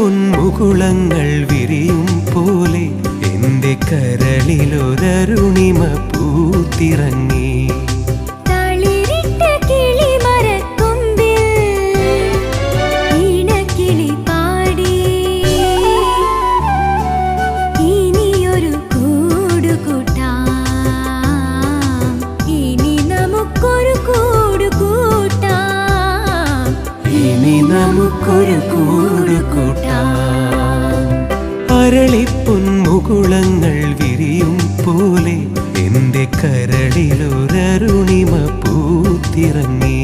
അരളിപ്പൊന്മുകുളങ്ങൾ വിരിയും പോലെ എന്റെ കരളിലൊരരുണിമ പൂത്തിറങ്ങി. അരളിപ്പൊന്മുകുളങ്ങൾ വിരിയും പോലെ എന്റെ കരളിലൊരരുണിമ പൂത്തിറങ്ങി.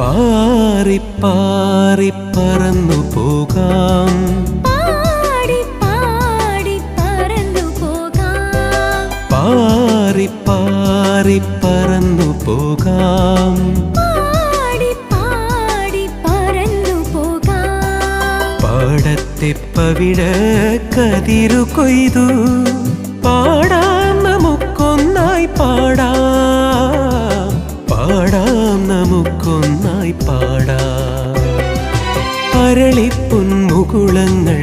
പാറി പാറി പറന്നു പോകാം പവിഴ കതിരു കൊയ്തു. പാടാം നമുക്കൊന്നായി പാടാം. പാടാം നമുക്കൊന്നായി പാടാം. അരളിപ്പൊന്മുകുളങ്ങൾ വിരിയും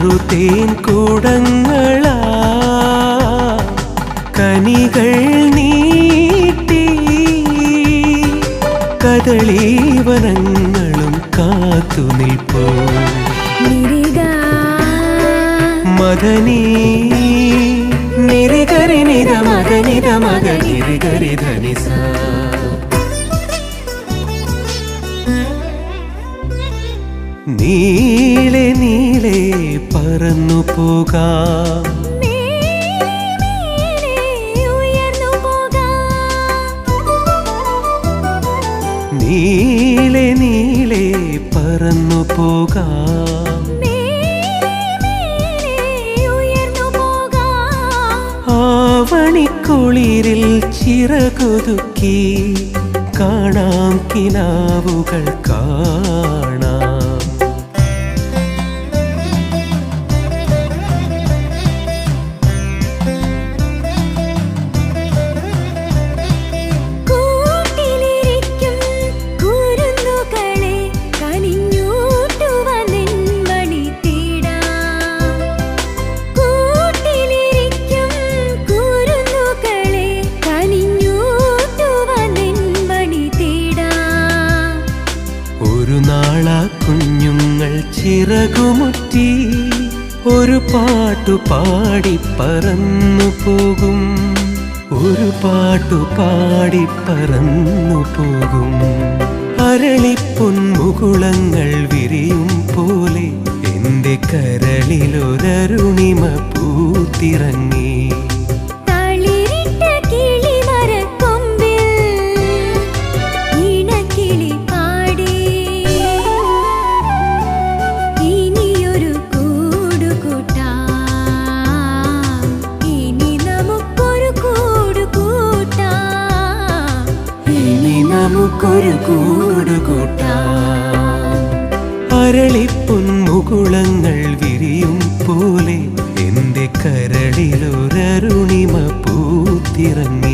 നറുതേൻ കൂടങ്ങളാ കനികൾ നീട്ടി കദളീവനങ്ങളും കാത്തു നിൽപ്പോ. മദനീ നിരികരി നിത മദനിത മക നിരികരി ധനിസ. പറന്നു പോകാം മേലെ പറന്നു പോക. നീളെ നീളെ പറന്നു പോകാം. ആവണിക്കുളിരിൽ ചിറകൊതുക്കി കാണാം കിനാവുകൾ കാണാം. ചിറകുമുറ്റി ഒരു പാട്ടു പാടി പറന്നു പോകും. ഒരു പാട്ടു പാടി പറന്നു പോകും. അരളിപ്പൊന്മുകുളങ്ങൾ വിരിയും പോലെ എന്റെ കരളിലൊരരുണിമ പൂത്തിറങ്ങി. നമുക്കൊരു കൂട് കൂട്ടാം. അരളിപ്പൊന്മുകുളങ്ങൾ വിരിയും പോലെ എന്റെ കരളിലൊരരുണിമ പൂത്തിറങ്ങി.